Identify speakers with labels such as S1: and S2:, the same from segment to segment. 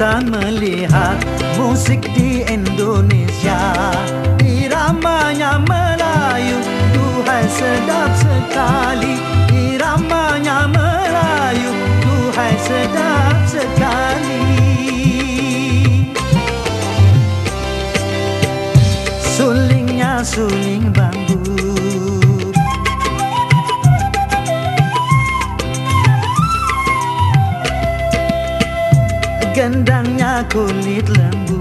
S1: kita melihat musik di Indonesia. Iramanya Melayu, Duhai sedap sekali. Iramanya Melayu, Duhai sedap sekali. Sulingnya suling bambu Gendangnya kulit lembu.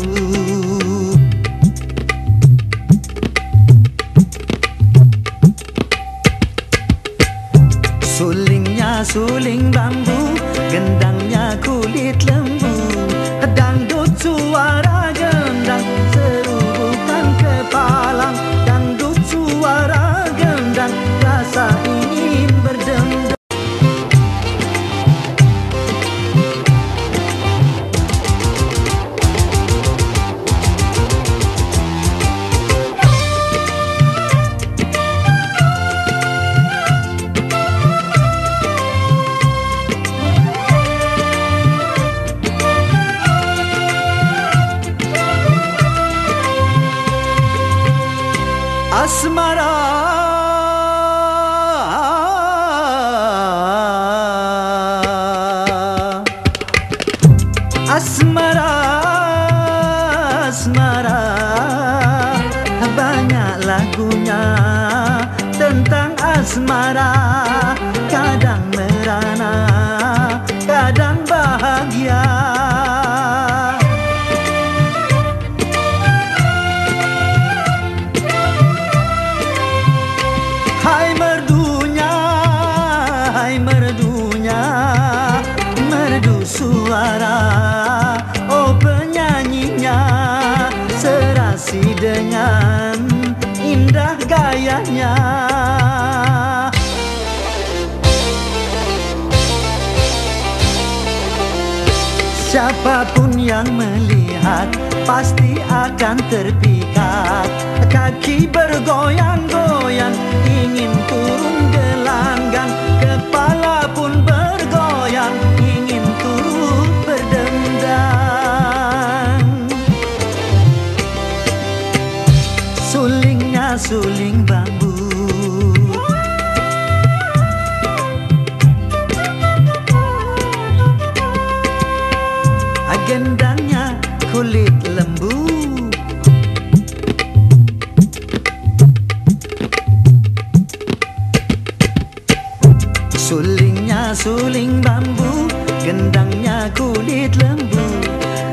S1: Sulingnya suling bambu Gendangnya kulit lembu Asmara. Banyak lagunya Tentang asmara. Kadang gayanya. Siapapun yang melihat pasti akan terpikat Kaki bergoyang-goyang Agendangnya kulit lembu. Sulingnya suling bambu Gendangnya kulit lembu.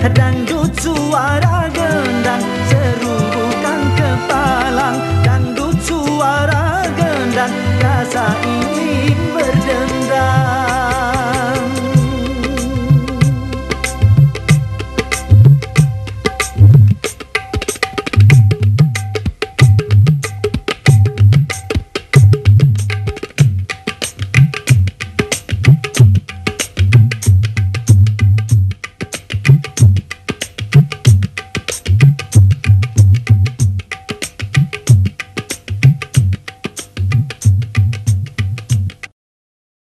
S1: Dangdut suara gendang Seru bukan kepalang. Dangdut suara gendang Rasa ingin